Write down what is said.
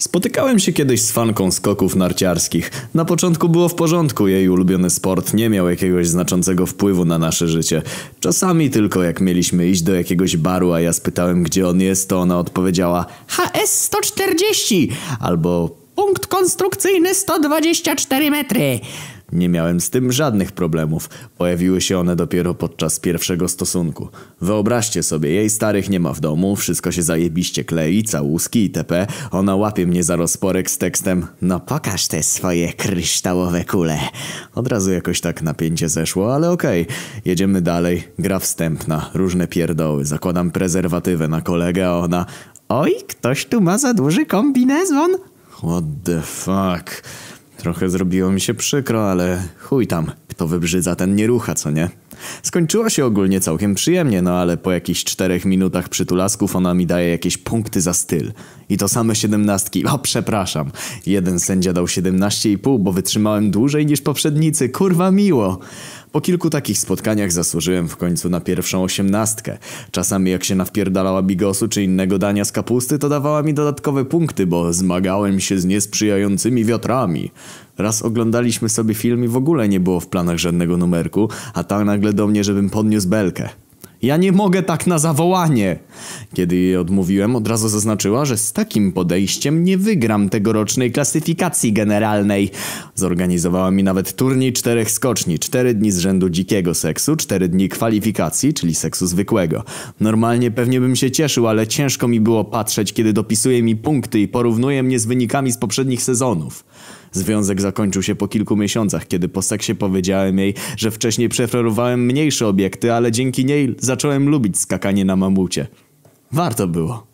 Spotykałem się kiedyś z fanką skoków narciarskich. Na początku było w porządku, jej ulubiony sport nie miał jakiegoś znaczącego wpływu na nasze życie. Czasami tylko jak mieliśmy iść do jakiegoś baru, a ja spytałem gdzie on jest, to ona odpowiedziała HS 140 albo punkt konstrukcyjny 124 metry. Nie miałem z tym żadnych problemów. Pojawiły się one dopiero podczas pierwszego stosunku. Wyobraźcie sobie, jej starych nie ma w domu, wszystko się zajebiście klei, całuski itp. Ona łapie mnie za rozporek z tekstem No pokaż te swoje kryształowe kule. Od razu jakoś tak napięcie zeszło, ale okej. Jedziemy dalej. Gra wstępna, różne pierdoły. Zakładam prezerwatywę na kolegę, a ona Oj, ktoś tu ma za duży kombinezon. What the fuck? Trochę zrobiło mi się przykro, ale chuj tam. Kto wybrzydza, ten nie rucha, co nie? Skończyło się ogólnie całkiem przyjemnie, no ale po jakichś czterech minutach przytulasków ona mi daje jakieś punkty za styl. I to same siedemnastki. O, przepraszam. Jeden sędzia dał 17,5, bo wytrzymałem dłużej niż poprzednicy. Kurwa miło. Po kilku takich spotkaniach zasłużyłem w końcu na pierwszą osiemnastkę. Czasami jak się nawpierdalała bigosu czy innego dania z kapusty, to dawała mi dodatkowe punkty, bo zmagałem się z niesprzyjającymi wiatrami. Raz oglądaliśmy sobie film i w ogóle nie było w planach żadnego numerku, a ta nagle do mnie, żebym podniósł belkę. Ja nie mogę tak na zawołanie! Kiedy jej odmówiłem, od razu zaznaczyła, że z takim podejściem nie wygram tegorocznej klasyfikacji generalnej. Zorganizowała mi nawet turniej czterech skoczni, cztery dni z rzędu dzikiego seksu, cztery dni kwalifikacji, czyli seksu zwykłego. Normalnie pewnie bym się cieszył, ale ciężko mi było patrzeć, kiedy dopisuje mi punkty i porównuje mnie z wynikami z poprzednich sezonów. Związek zakończył się po kilku miesiącach, kiedy po seksie powiedziałem jej, że wcześniej preferowałem mniejsze obiekty, ale dzięki niej zacząłem lubić skakanie na mamucie. Warto było.